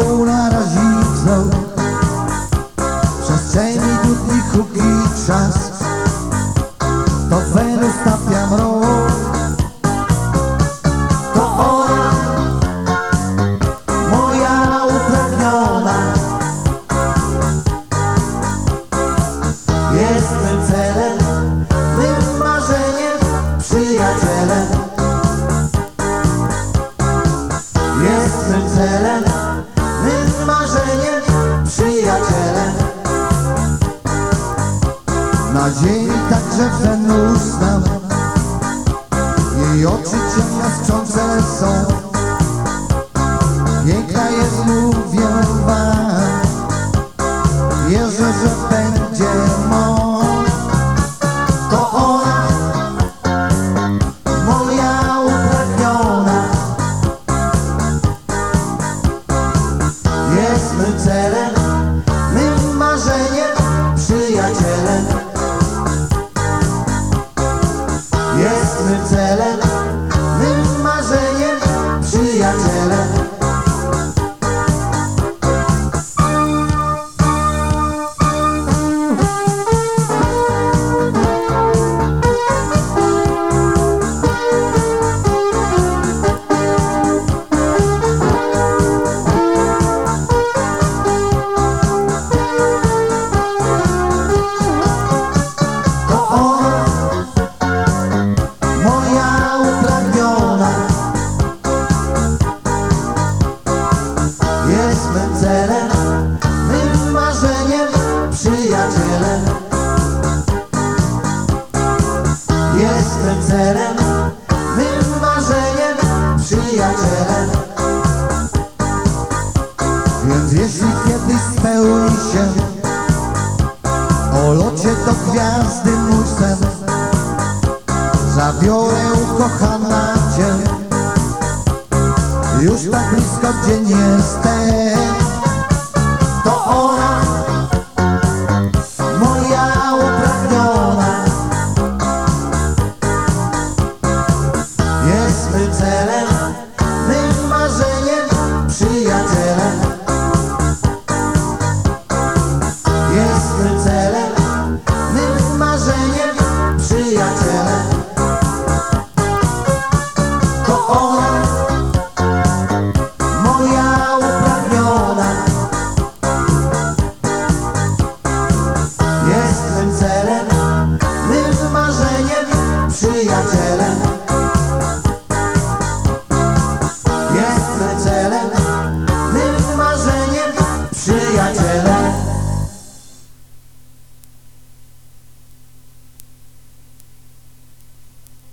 Srebrzysta łuna razi wzrok W przestrzeni dudni huk i trzask. To Wenus tapia mrok. To ona Moja upragniona. Jest mym celem Mym marzeniem Przyjacielem także Wenus znam Jej oczy ciemnostrzące są. Piękna jest, mówię Jest mym marzeniem, przyjacielem Jest mym celem, mym marzeniem, przyjacielem Więc jeśli kiedyś spełni się o locie do gwiazdy mój sen Zabiorę ukochana cię. Już tak blisko, gdzie nie jestem